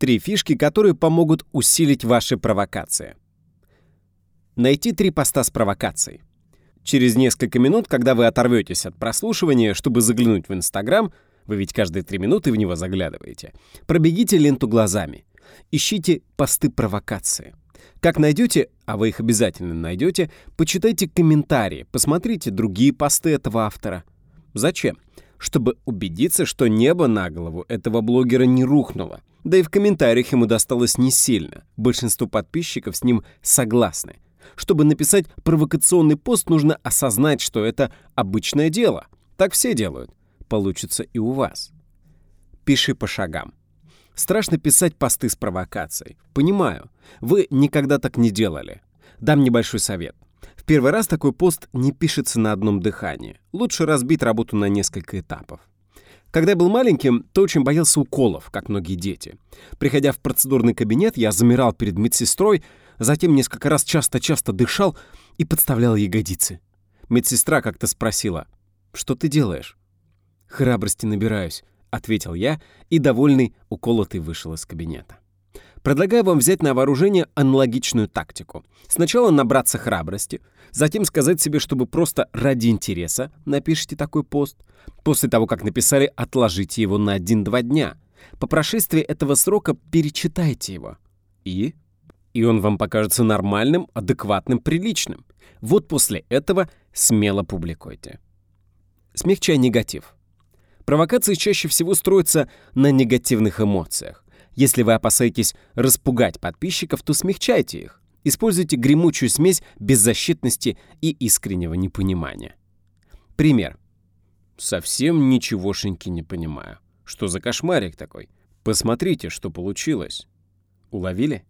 Три фишки, которые помогут усилить ваши провокации. Найти три поста с провокацией. Через несколько минут, когда вы оторветесь от прослушивания, чтобы заглянуть в Инстаграм, вы ведь каждые три минуты в него заглядываете, пробегите ленту глазами. Ищите посты провокации. Как найдете, а вы их обязательно найдете, почитайте комментарии, посмотрите другие посты этого автора. Зачем? Чтобы убедиться, что небо на голову этого блогера не рухнуло. Да и в комментариях ему досталось не сильно. Большинство подписчиков с ним согласны. Чтобы написать провокационный пост, нужно осознать, что это обычное дело. Так все делают. Получится и у вас. Пиши по шагам. Страшно писать посты с провокацией. Понимаю. Вы никогда так не делали. Дам небольшой совет. Первый раз такой пост не пишется на одном дыхании. Лучше разбить работу на несколько этапов. Когда я был маленьким, то очень боялся уколов, как многие дети. Приходя в процедурный кабинет, я замирал перед медсестрой, затем несколько раз часто-часто дышал и подставлял ягодицы. Медсестра как-то спросила, «Что ты делаешь?» «Храбрости набираюсь», — ответил я, и, довольный, уколотый вышел из кабинета. Предлагаю вам взять на вооружение аналогичную тактику. Сначала набраться храбрости, затем сказать себе, чтобы просто ради интереса напишите такой пост. После того, как написали, отложите его на 1-2 дня. По прошествии этого срока перечитайте его. И? И он вам покажется нормальным, адекватным, приличным. Вот после этого смело публикуйте. Смягчай негатив. Провокации чаще всего строятся на негативных эмоциях. Если вы опасаетесь распугать подписчиков, то смягчайте их. Используйте гремучую смесь беззащитности и искреннего непонимания. Пример. Совсем ничегошеньки не понимаю. Что за кошмарик такой? Посмотрите, что получилось. Уловили?